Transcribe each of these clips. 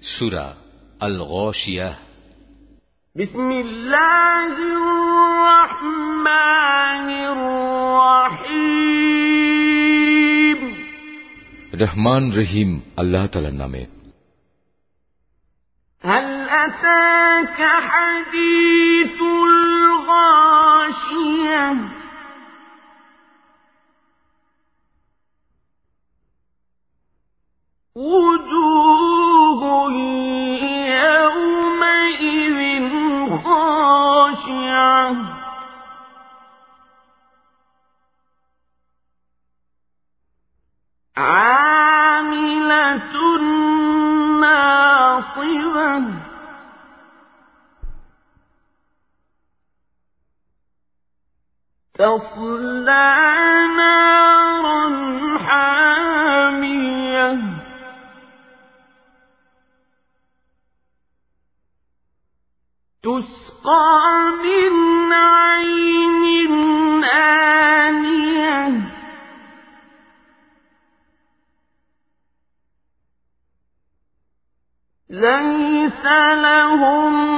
سورة الغاشية. بسم الله الرحمن الرحيم. رحمن رحيم الله تعالى نامه. هل أتاك حديث الغاشية؟ قل عاملة ناصبة. ليس لهم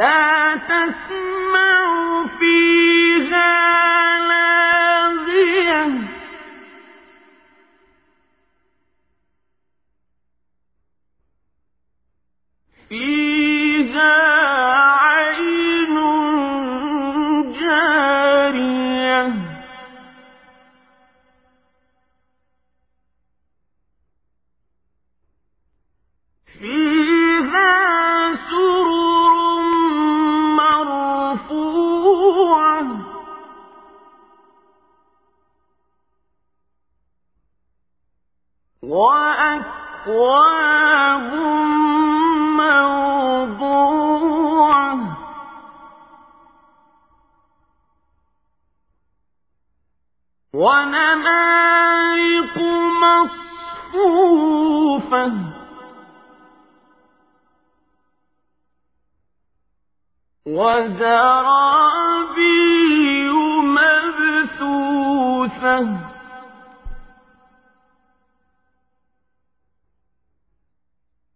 لا تسمع فيها لاغية. فيها عين جارية. فيها وأكواب موضوعة. ونمارق مصفوفة. وزرابي مبثوثة.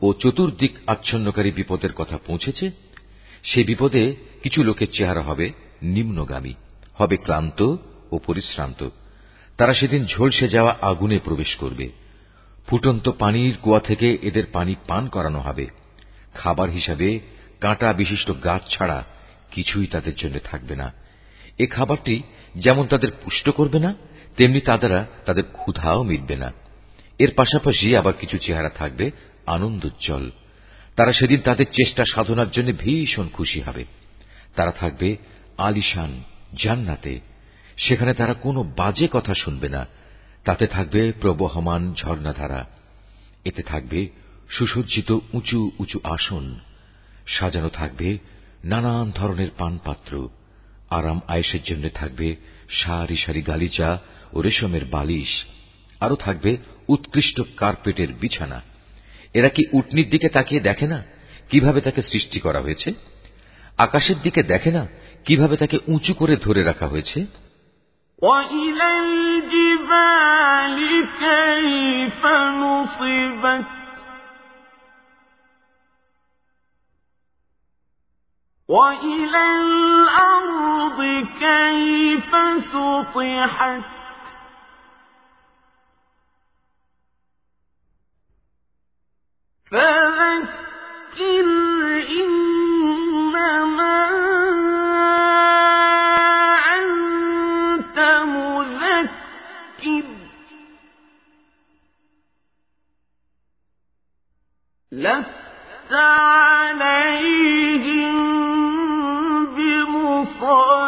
ও চতুর্দিক আচ্ছন্নকারী বিপদের কথা পৌঁছেছে, সে বিপদে কিছু লোকের চেহারা হবে নিম্নগামী, হবে ক্লান্ত ও পরিশ্রান্ত। তারা সেদিন ঝলসে যাওয়া আগুনে প্রবেশ করবে। ফুটন্ত পানির কুয়া থেকে এদের পানি পান করানো হবে। খাবার হিসাবে কাঁটা বিশিষ্ট গাছ ছাড়া কিছুই তাদের জন্য থাকবে না। এ খাবারটি যেমন তাদের পুষ্ট করবে না, তেমনি তাদের তাদের ক্ষুধাও মিটবে না। এর পাশাপাশি আবার কিছু চেহারা থাকবে আনন্দোজ্জ্বল। তারা সেদিন তাদের চেষ্টা সাধনার জন্য ভীষণ খুশি হবে। তারা থাকবে আলিশান জান্নাতে। সেখানে তারা কোনো বাজে কথা শুনবে না। তাতে থাকবে প্রবহমান ঝর্ণাধারা। এতে থাকবে সুসজ্জিত উঁচু উঁচু আসন। সাজানো থাকবে নানান ধরনের পানপাত্র। আরাম আয়েসের জন্য থাকবে সারি সারি গালিচা ও রেশমের বালিশ। আরও থাকবে উৎকৃষ্ট কার্পেটের বিছানা। এরা কি উটনির দিকে তাকিয়ে দেখে না কিভাবে তাকে সৃষ্টি করা হয়েছে আকাশের দিকে দেখে না কিভাবে তাকে উঁচু করে ধরে রাখা হয়েছে وإلى الجبال كيف نصبت وإلى الأرض كيف سطحت لست عليهم بمسيطر.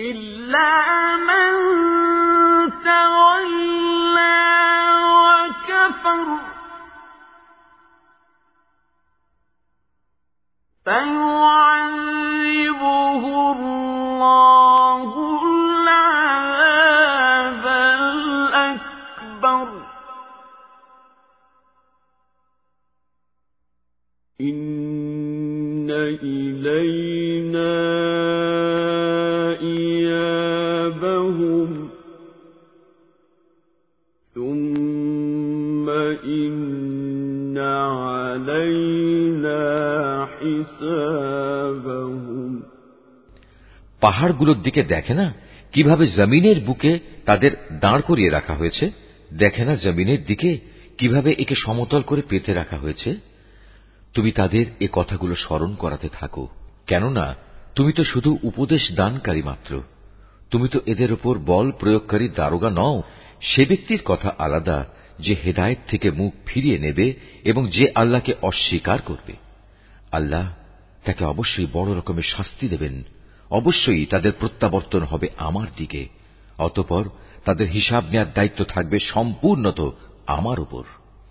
إلا من فيعذبه পাহাড়গুলোর দিকে দেখে না কীভাবে জমিনের বুকে তাদের দাঁড় করিয়ে রাখা হয়েছে? দেখে না জমিনের দিকে কীভাবে একে সমতল করে পেতে রাখা হয়েছে? তুমি তাদের এ কথাগুলো স্মরণ করাতে থাকো। কেননা তুমি তো শুধু উপদেশ দানকারী মাত্র। তুমি তো এদের ওপর বল প্রয়োগকারী দারোগা নও। সে ব্যক্তির কথা আলাদা যে হেদায়েত থেকে মুখ ফিরিয়ে নেবে এবং যে আল্লাহকে অস্বীকার করবে। আল্লাহ তাকে অবশ্যই বড় রকমের শাস্তি দেবেন। অবশ্যই তাদের প্রত্যাবর্তন হবে আমার দিকে, অতপর তাদের হিসাব নেয়ার দায়িত্ব থাকবে সম্পূর্ণত আমার উপর।